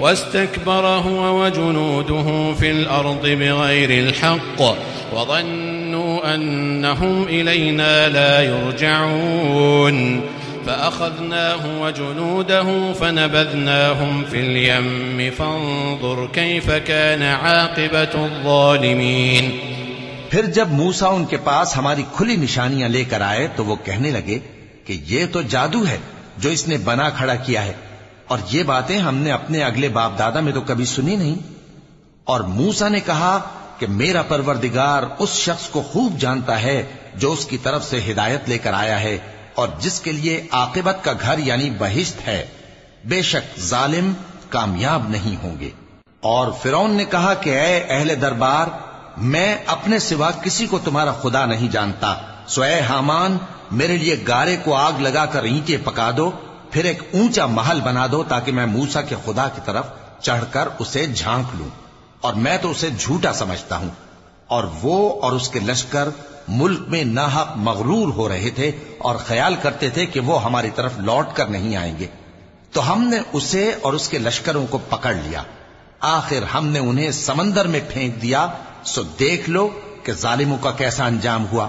واستكبر هو وجنوده في الأرض بغير الحق وظنوا أنهم إلينا لا يرجعون فأخذناه وجنوده فنبذناهم في اليم فانظر كيف كان عاقبة الظالمين پھر جب موسا ان کے پاس ہماری کھلی نشانیاں لے کر آئے تو وہ کہنے لگے کہ یہ تو جادو ہے جو اس نے بنا کھڑا کیا ہے۔ اور یہ باتیں ہم نے اپنے اگلے باپ دادا میں تو کبھی سنی نہیں۔ اور موسا نے کہا کہ میرا پروردگار اس شخص کو خوب جانتا ہے جو اس کی طرف سے ہدایت لے کر آیا ہے اور جس کے لیے عاقبت کا گھر یعنی بہشت ہے۔ بے شک ظالم کامیاب نہیں ہوں گے۔ اور فرون نے کہا کہ اے اہل دربار، میں اپنے سوا کسی کو تمہارا خدا نہیں جانتا۔ سو اے حامان، میرے لیے گارے کو آگ لگا کر اینٹیں پکا دو۔ پھر ایک اونچا محل بنا دو تاکہ میں موسا کے خدا کی طرف چڑھ کر اسے جھانک لوں۔ اور میں تو اسے جھوٹا سمجھتا ہوں۔ اور وہ اور اس کے لشکر ملک میں ناحق مغرور ہو رہے تھے اور خیال کرتے تھے کہ وہ ہماری طرف لوٹ کر نہیں آئیں گے۔ تو ہم نے اسے اور اس کے لشکروں کو پکڑ لیا۔ آخر ہم نے انہیں سمندر میں پھینک دیا۔ سو دیکھ لو کہ ظالموں کا کیسا انجام ہوا۔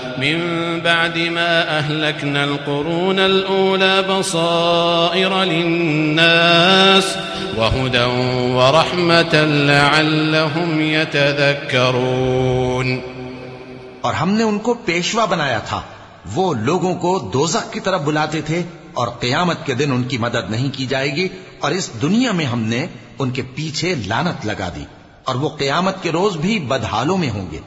من بعد ما أهلكنا القرون الأولى بصائر للناس وهدى ورحمة لعلهم يتذكرون۔ اور ہم نے ان کو پیشوا بنایا تھا۔ وہ لوگوں کو دوزخ کی طرف بلاتے تھے اور قیامت کے دن ان کی مدد نہیں کی جائے گی۔ اور اس دنیا میں ہم نے ان کے پیچھے لانت لگا دی اور وہ قیامت کے روز بھی بدحالوں میں ہوں گے۔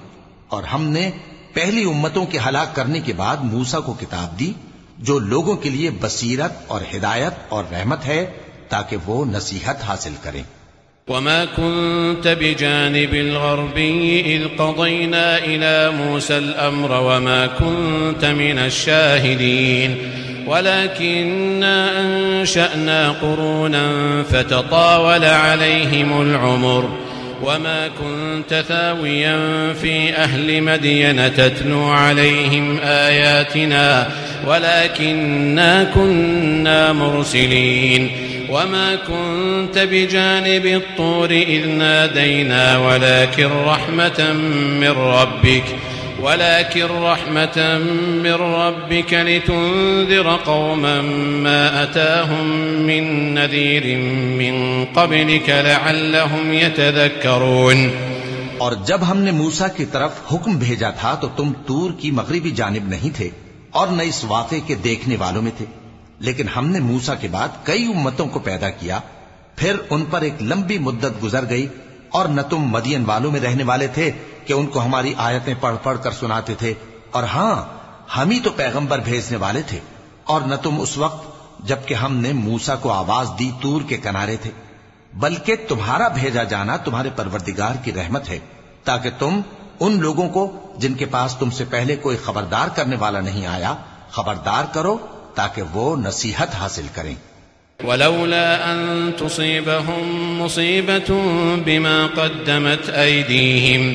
اور ہم نے پہلی امتوں کے ہلاک کرنے کے بعد موسا کو کتاب دی، جو لوگوں کے لیے بصیرت اور ہدایت اور رحمت ہے، تاکہ وہ نصیحت حاصل کریں۔ وما كنت بجانب الغربي إذ قضينا إلى موسى الأمر وما كنت من الشاهدين ولكننا أنشأنا قرونا فتطاول عليهم العمر وما كنت ثاويا في أهل مدين تتلو عليهم آياتنا ولكننا كنا مرسلين وما كنت بجانب الطور إذ نادينا ولكن رحمة من ربك ولكن رحمة من ربك لتنذر قوما ما أتاهم من نذير من قبلك لعلهم يتذكرون. اور جب ہم نے موسا کی طرف حکم بھیجا تھا تو تم تور کی مغربی جانب نہیں تھے اور نہ اس واقعے کے دیکھنے والوں میں تھے. لیکن ہم نے موسا کے بعد کئی امتوں کو پیدا کیا، پھر ان پر ایک لمبی مدت گزر گئی اور نہ تم مدین والوں میں رہنے والے تھے کہ ان کو ہماری آیتیں پڑھ پڑھ کر سناتے تھے اور ہاں ہم ہی تو پیغمبر بھیجنے والے تھے اور نہ تم اس وقت جبکہ ہم نے موسا کو آواز دی تور کے کنارے تھے، بلکہ تمہارا بھیجا جانا تمہارے پروردگار کی رحمت ہے، تاکہ تم ان لوگوں کو جن کے پاس تم سے پہلے کوئی خبردار کرنے والا نہیں آیا، خبردار کرو تاکہ وہ نصیحت حاصل کریں۔ ولولا أن تصيبهم مصيبة بما قدمت أيديهم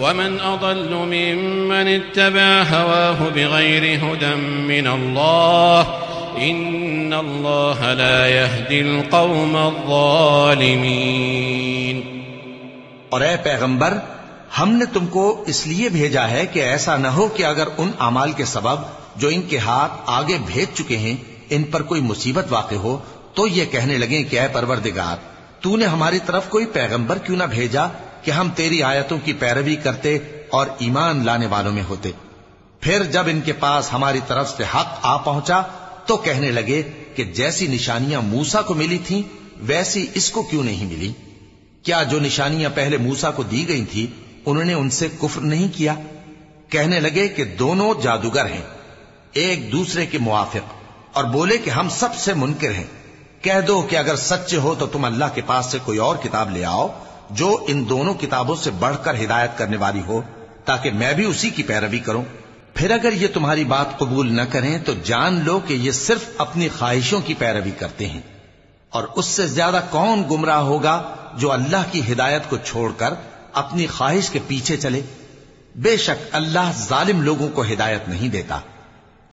ومن أضل ممن اتبع هواه بغير هدى من الله إن الله لا يهدي القوم الظالمين اور اے پیغمبر، ہم نے تم کو اس لیے بھیجا ہے کہ ایسا نہ ہو کہ اگر ان امال کے سبب جو ان کے ہاتھ آگے بھیج چکے ہیں، ان پر کوئی مصیبت واقع ہو، تو یہ کہنے لگیں کہ اے پروردگار، تو نے ہماری طرف کوئی پیغمبر کیوں نہ بھیجا کہ ہم تیری آیتوں کی پیروی کرتے اور ایمان لانے والوں میں ہوتے۔ پھر جب ان کے پاس ہماری طرف سے حق آ پہنچا تو کہنے لگے کہ جیسی نشانیاں موسا کو ملی تھیں، ویسی اس کو کیوں نہیں ملی؟ کیا جو نشانیاں پہلے موسا کو دی گئی تھی انہوں نے ان سے کفر نہیں کیا؟ کہنے لگے کہ دونوں جادوگر ہیں، ایک دوسرے کے موافق، اور بولے کہ ہم سب سے منکر ہیں۔ کہہ دو کہ اگر سچے ہو تو تم اللہ کے پاس سے کوئی اور کتاب لے آؤ۔ جو ان دونوں کتابوں سے بڑھ کر ہدایت کرنے والی ہو، تاکہ میں بھی اسی کی پیروی کروں۔ پھر اگر یہ تمہاری بات قبول نہ کریں، تو جان لو کہ یہ صرف اپنی خواہشوں کی پیروی کرتے ہیں۔ اور اس سے زیادہ کون گمراہ ہوگا جو اللہ کی ہدایت کو چھوڑ کر اپنی خواہش کے پیچھے چلے؟ بے شک اللہ ظالم لوگوں کو ہدایت نہیں دیتا۔